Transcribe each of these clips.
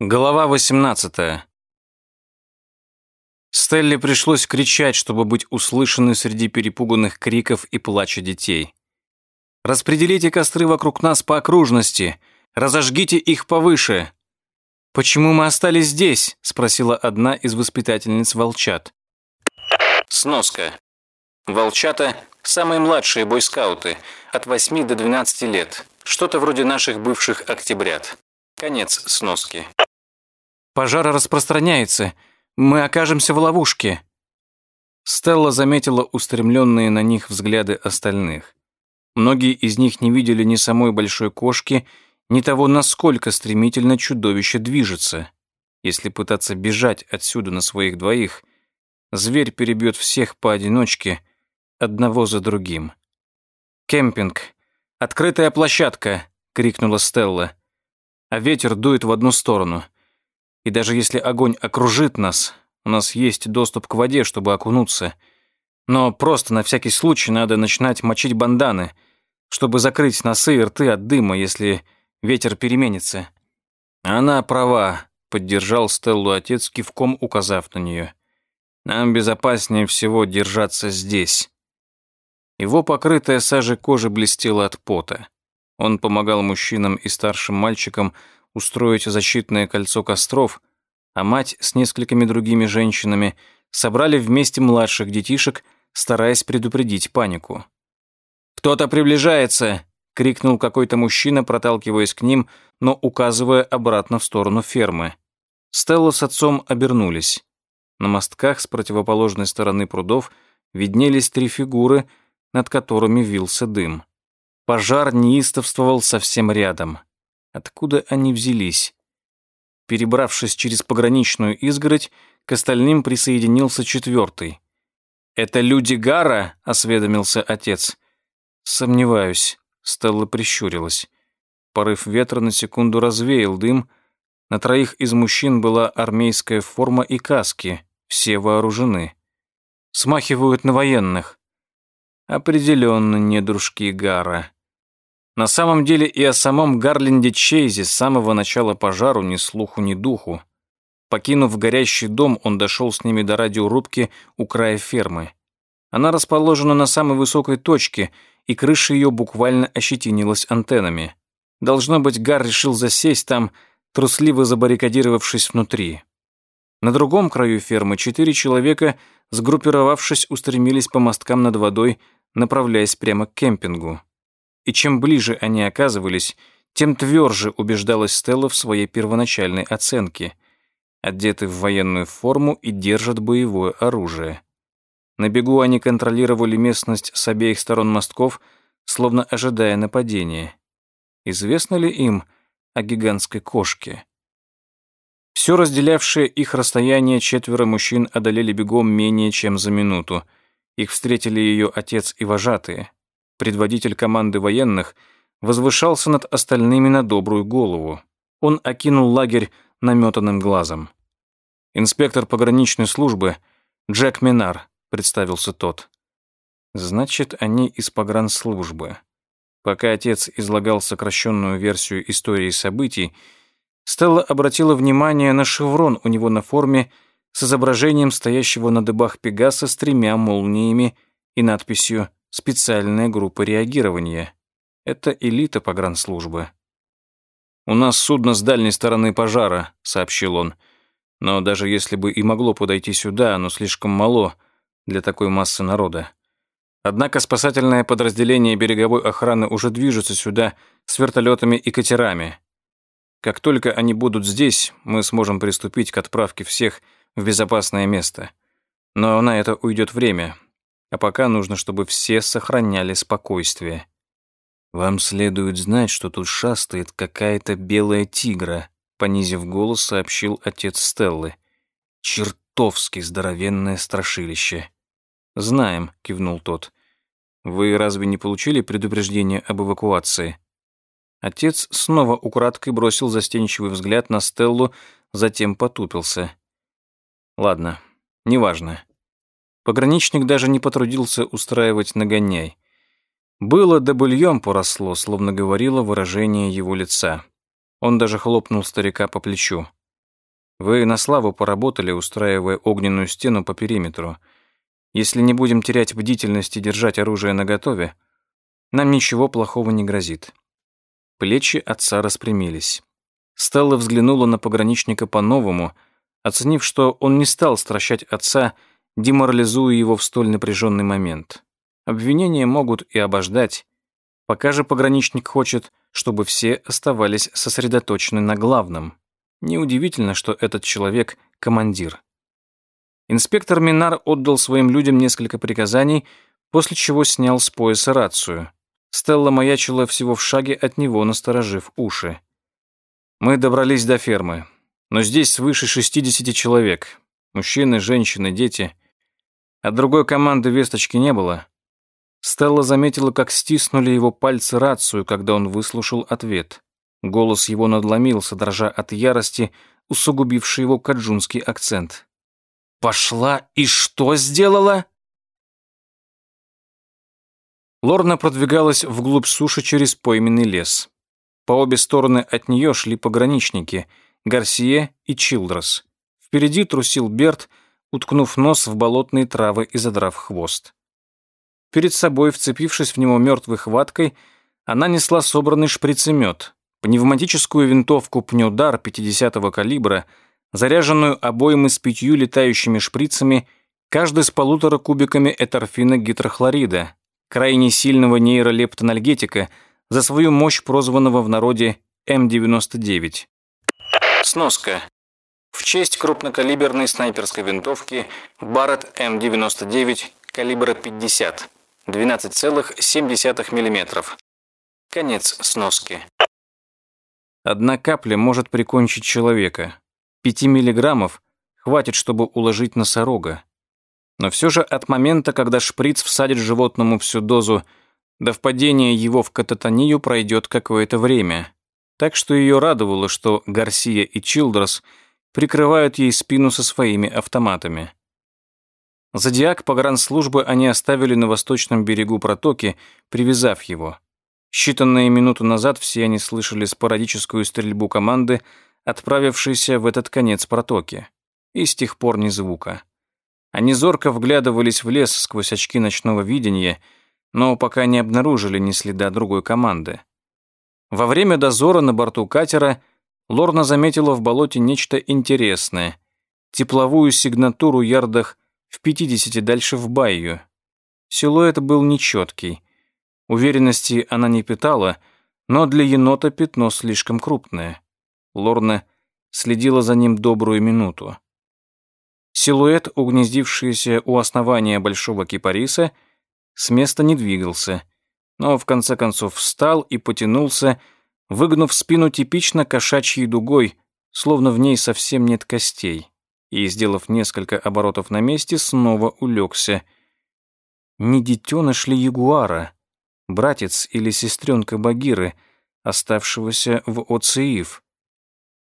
Глава 18. Стелле пришлось кричать, чтобы быть услышанной среди перепуганных криков и плача детей. «Распределите костры вокруг нас по окружности, разожгите их повыше». «Почему мы остались здесь?» – спросила одна из воспитательниц волчат. Сноска. Волчата – самые младшие бойскауты, от 8 до 12 лет, что-то вроде наших бывших октябрят. Конец сноски. Пожар распространяется. Мы окажемся в ловушке». Стелла заметила устремленные на них взгляды остальных. Многие из них не видели ни самой большой кошки, ни того, насколько стремительно чудовище движется. Если пытаться бежать отсюда на своих двоих, зверь перебьет всех поодиночке, одного за другим. «Кемпинг! Открытая площадка!» — крикнула Стелла. А ветер дует в одну сторону. И даже если огонь окружит нас, у нас есть доступ к воде, чтобы окунуться. Но просто на всякий случай надо начинать мочить банданы, чтобы закрыть носы и рты от дыма, если ветер переменится. Она права, поддержал Стеллу отец, кивком указав на нее. Нам безопаснее всего держаться здесь. Его покрытая сажей кожа блестела от пота. Он помогал мужчинам и старшим мальчикам устроить защитное кольцо костров, а мать с несколькими другими женщинами собрали вместе младших детишек, стараясь предупредить панику. «Кто-то приближается!» — крикнул какой-то мужчина, проталкиваясь к ним, но указывая обратно в сторону фермы. Стелла с отцом обернулись. На мостках с противоположной стороны прудов виднелись три фигуры, над которыми вился дым. Пожар неистовствовал совсем рядом. Откуда они взялись? Перебравшись через пограничную изгородь, к остальным присоединился четвертый. «Это люди Гара?» — осведомился отец. «Сомневаюсь», — Стелла прищурилась. Порыв ветра на секунду развеял дым. На троих из мужчин была армейская форма и каски, все вооружены. Смахивают на военных. Определенно не дружки Гара. На самом деле и о самом Гарленде Чейзе с самого начала пожару ни слуху, ни духу. Покинув горящий дом, он дошел с ними до радиорубки у края фермы. Она расположена на самой высокой точке, и крыша ее буквально ощетинилась антеннами. Должно быть, Гар решил засесть там, трусливо забаррикадировавшись внутри. На другом краю фермы четыре человека, сгруппировавшись, устремились по мосткам над водой, направляясь прямо к кемпингу и чем ближе они оказывались, тем тверже убеждалась Стелла в своей первоначальной оценке. Одеты в военную форму и держат боевое оружие. На бегу они контролировали местность с обеих сторон мостков, словно ожидая нападения. Известно ли им о гигантской кошке? Все разделявшее их расстояние четверо мужчин одолели бегом менее чем за минуту. Их встретили ее отец и вожатые предводитель команды военных, возвышался над остальными на добрую голову. Он окинул лагерь наметанным глазом. «Инспектор пограничной службы Джек Минар», — представился тот. «Значит, они из погранслужбы». Пока отец излагал сокращенную версию истории событий, Стелла обратила внимание на шеврон у него на форме с изображением стоящего на дыбах Пегаса с тремя молниями и надписью специальная группа реагирования. Это элита погранслужбы. «У нас судно с дальней стороны пожара», — сообщил он. «Но даже если бы и могло подойти сюда, оно слишком мало для такой массы народа. Однако спасательное подразделение береговой охраны уже движется сюда с вертолетами и катерами. Как только они будут здесь, мы сможем приступить к отправке всех в безопасное место. Но на это уйдет время, а пока нужно, чтобы все сохраняли спокойствие. «Вам следует знать, что тут шастает какая-то белая тигра», понизив голос, сообщил отец Стеллы. «Чертовски здоровенное страшилище». «Знаем», — кивнул тот. «Вы разве не получили предупреждение об эвакуации?» Отец снова украдкой бросил застенчивый взгляд на Стеллу, затем потупился. «Ладно, неважно. Пограничник даже не потрудился устраивать нагоняй. Было да бульем поросло, словно говорило выражение его лица. Он даже хлопнул старика по плечу. Вы на славу поработали, устраивая огненную стену по периметру. Если не будем терять бдительность и держать оружие наготове, нам ничего плохого не грозит». Плечи отца распрямились. Стелла взглянула на пограничника по-новому, оценив, что он не стал стращать отца, деморализуя его в столь напряженный момент. Обвинения могут и обождать. Пока же пограничник хочет, чтобы все оставались сосредоточены на главном. Неудивительно, что этот человек — командир. Инспектор Минар отдал своим людям несколько приказаний, после чего снял с пояса рацию. Стелла маячила всего в шаге от него, насторожив уши. Мы добрались до фермы, но здесь свыше 60 человек. Мужчины, женщины, дети. От другой команды весточки не было. Стелла заметила, как стиснули его пальцы рацию, когда он выслушал ответ. Голос его надломился, дрожа от ярости, усугубивший его каджунский акцент. «Пошла и что сделала?» Лорна продвигалась вглубь суши через пойменный лес. По обе стороны от нее шли пограничники — Гарсия и Чилдрос. Впереди трусил Берт, уткнув нос в болотные травы и задрав хвост. Перед собой, вцепившись в него мертвой хваткой, она несла собранный шприцемет, пневматическую винтовку пнёдар 50-го калибра, заряженную обоймы с пятью летающими шприцами, каждый с полутора кубиками эторфина гидрохлорида, крайне сильного нейролептональгетика, за свою мощь прозванного в народе М-99. Сноска. В честь крупнокалиберной снайперской винтовки Барретт М-99 калибра 50, 12,7 мм. Конец сноски. Одна капля может прикончить человека. Пяти миллиграммов хватит, чтобы уложить носорога. Но все же от момента, когда шприц всадит животному всю дозу, до впадения его в кататонию пройдет какое-то время. Так что ее радовало, что Гарсия и Чилдрос прикрывают ей спину со своими автоматами. Зодиак погранслужбы они оставили на восточном берегу протоки, привязав его. Считанные минуты назад все они слышали спорадическую стрельбу команды, отправившейся в этот конец протоки. И с тех пор ни звука. Они зорко вглядывались в лес сквозь очки ночного видения, но пока не обнаружили ни следа другой команды. Во время дозора на борту катера Лорна заметила в болоте нечто интересное — тепловую сигнатуру ярдах в 50 дальше в Байю. Силуэт был нечеткий. Уверенности она не питала, но для енота пятно слишком крупное. Лорна следила за ним добрую минуту. Силуэт, угнездившийся у основания большого кипариса, с места не двигался, но в конце концов встал и потянулся, выгнув спину типично кошачьей дугой, словно в ней совсем нет костей, и, сделав несколько оборотов на месте, снова улегся. Не детеныш ли ягуара, братец или сестренка Багиры, оставшегося в Оциив?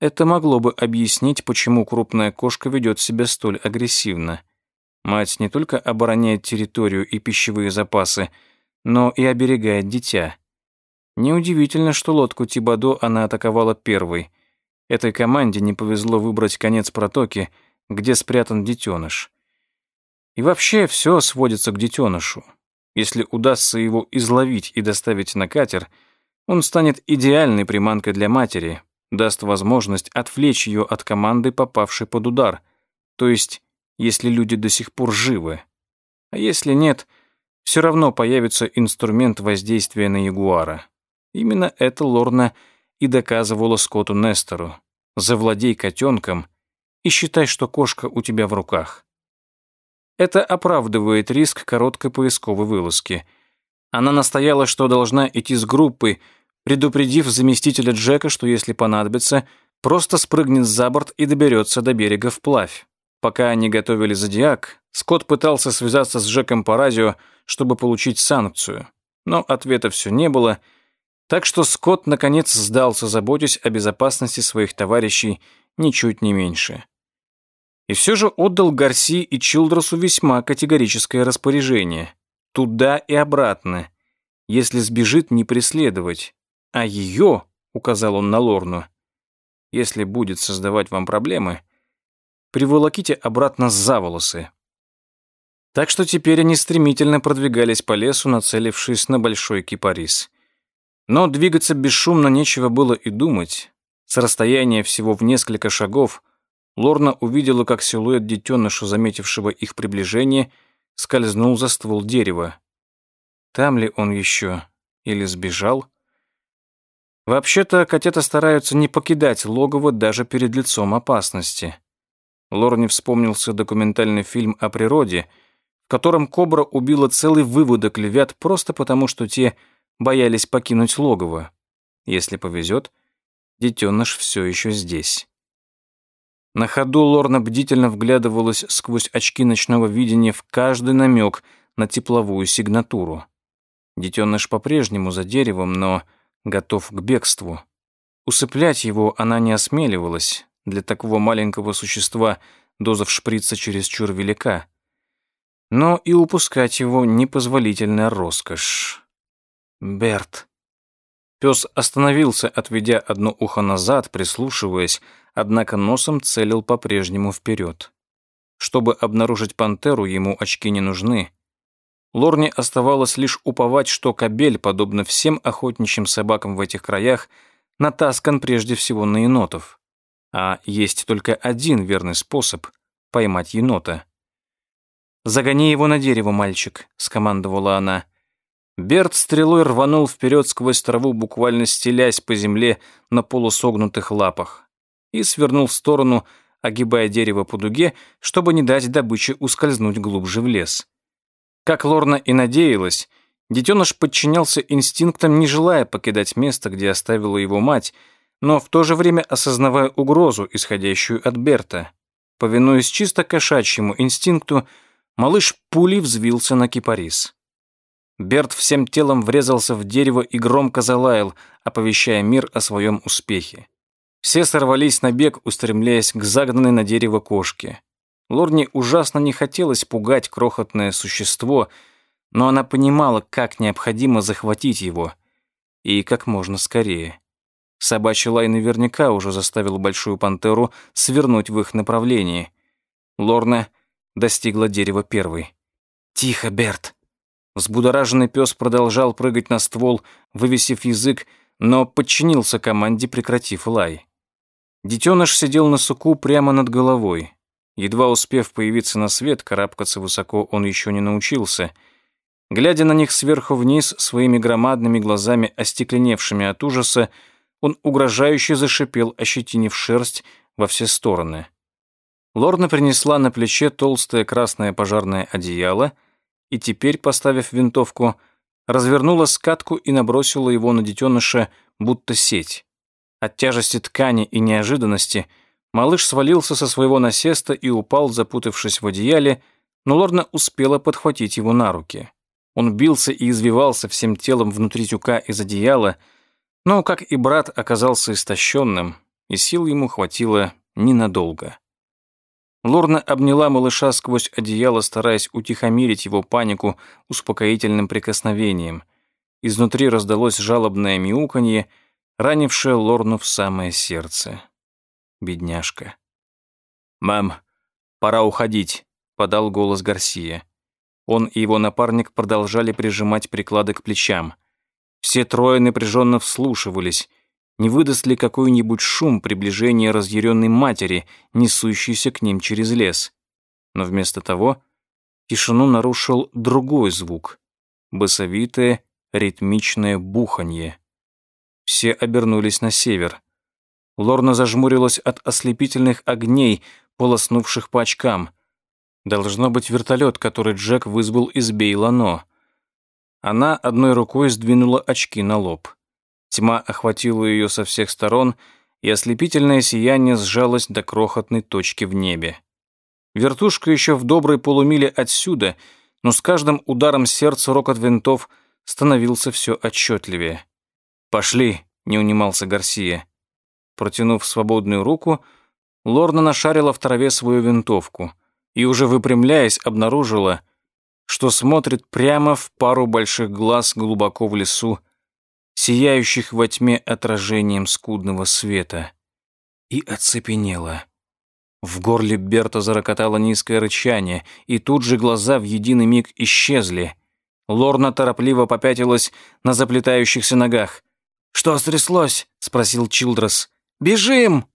Это могло бы объяснить, почему крупная кошка ведет себя столь агрессивно. Мать не только обороняет территорию и пищевые запасы, но и оберегает дитя. Неудивительно, что лодку Тибадо она атаковала первой. Этой команде не повезло выбрать конец протоки, где спрятан детеныш. И вообще все сводится к детенышу. Если удастся его изловить и доставить на катер, он станет идеальной приманкой для матери, даст возможность отвлечь ее от команды, попавшей под удар, то есть если люди до сих пор живы. А если нет, все равно появится инструмент воздействия на ягуара. Именно это Лорна и доказывала Скотту Нестору. Завладей котенком и считай, что кошка у тебя в руках. Это оправдывает риск короткой поисковой вылазки. Она настояла, что должна идти с группой, предупредив заместителя Джека, что если понадобится, просто спрыгнет за борт и доберется до берега вплавь. Пока они готовили зодиак, Скотт пытался связаться с Джеком по радио, чтобы получить санкцию. Но ответа все не было, так что Скотт наконец сдался, заботясь о безопасности своих товарищей ничуть не меньше. И все же отдал Гарси и Чилдросу весьма категорическое распоряжение. Туда и обратно. Если сбежит, не преследовать. А ее, указал он на Лорну, если будет создавать вам проблемы, приволоките обратно за волосы. Так что теперь они стремительно продвигались по лесу, нацелившись на большой кипарис. Но двигаться бесшумно нечего было и думать. С расстояния всего в несколько шагов Лорна увидела, как силуэт детеныша, заметившего их приближение, скользнул за ствол дерева. Там ли он еще? Или сбежал? Вообще-то котята стараются не покидать логово даже перед лицом опасности. Лорне вспомнился документальный фильм о природе, в котором кобра убила целый выводок львят просто потому, что те боялись покинуть логово. Если повезет, детеныш все еще здесь. На ходу Лорна бдительно вглядывалась сквозь очки ночного видения в каждый намек на тепловую сигнатуру. Детеныш по-прежнему за деревом, но готов к бегству. Усыплять его она не осмеливалась. Для такого маленького существа доза в шприца чересчур велика. Но и упускать его непозволительная роскошь. Берт. Пес остановился, отведя одно ухо назад, прислушиваясь, однако носом целил по-прежнему вперед. Чтобы обнаружить пантеру, ему очки не нужны. Лорне оставалось лишь уповать, что кобель, подобно всем охотничьим собакам в этих краях, натаскан прежде всего на енотов. А есть только один верный способ — поймать енота. «Загони его на дерево, мальчик», — скомандовала она. Берт стрелой рванул вперед сквозь траву, буквально стелясь по земле на полусогнутых лапах, и свернул в сторону, огибая дерево по дуге, чтобы не дать добыче ускользнуть глубже в лес. Как Лорна и надеялась, детеныш подчинялся инстинктам, не желая покидать место, где оставила его мать, но в то же время осознавая угрозу, исходящую от Берта. Повинуясь чисто кошачьему инстинкту, малыш пулей взвился на кипарис. Берт всем телом врезался в дерево и громко залаял, оповещая мир о своем успехе. Все сорвались на бег, устремляясь к загнанной на дерево кошке. Лорне ужасно не хотелось пугать крохотное существо, но она понимала, как необходимо захватить его. И как можно скорее. Собачий лай наверняка уже заставил большую пантеру свернуть в их направлении. Лорна достигла дерева первой. «Тихо, Берт!» Взбудораженный пес продолжал прыгать на ствол, вывесив язык, но подчинился команде, прекратив лай. Детеныш сидел на суку прямо над головой. Едва успев появиться на свет, карабкаться высоко он еще не научился. Глядя на них сверху вниз, своими громадными глазами, остекленевшими от ужаса, он угрожающе зашипел, ощетинив шерсть во все стороны. Лорна принесла на плече толстое красное пожарное одеяло — и теперь, поставив винтовку, развернула скатку и набросила его на детеныша, будто сеть. От тяжести ткани и неожиданности малыш свалился со своего насеста и упал, запутавшись в одеяле, но Лорна успела подхватить его на руки. Он бился и извивался всем телом внутри тюка из одеяла, но, как и брат, оказался истощенным, и сил ему хватило ненадолго. Лорна обняла малыша сквозь одеяло, стараясь утихомирить его панику успокоительным прикосновением. Изнутри раздалось жалобное мяуканье, ранившее Лорну в самое сердце. Бедняжка. «Мам, пора уходить», — подал голос Гарсия. Он и его напарник продолжали прижимать приклады к плечам. Все трое напряженно вслушивались, не выдаст ли какой-нибудь шум приближения разъяренной матери, несущейся к ним через лес. Но вместо того тишину нарушил другой звук — басовитое, ритмичное буханье. Все обернулись на север. Лорна зажмурилась от ослепительных огней, полоснувших по очкам. Должно быть вертолет, который Джек вызвал из Бейлано. Она одной рукой сдвинула очки на лоб. Тьма охватила ее со всех сторон, и ослепительное сияние сжалось до крохотной точки в небе. Вертушка еще в доброй полумиле отсюда, но с каждым ударом сердца рокот винтов становился все отчетливее. «Пошли», — не унимался Гарсия. Протянув свободную руку, Лорна нашарила в траве свою винтовку и, уже выпрямляясь, обнаружила, что смотрит прямо в пару больших глаз глубоко в лесу, сияющих во тьме отражением скудного света, и оцепенела. В горле Берта зарокотало низкое рычание, и тут же глаза в единый миг исчезли. Лорна торопливо попятилась на заплетающихся ногах. «Что стряслось?» — спросил Чилдрес. «Бежим!»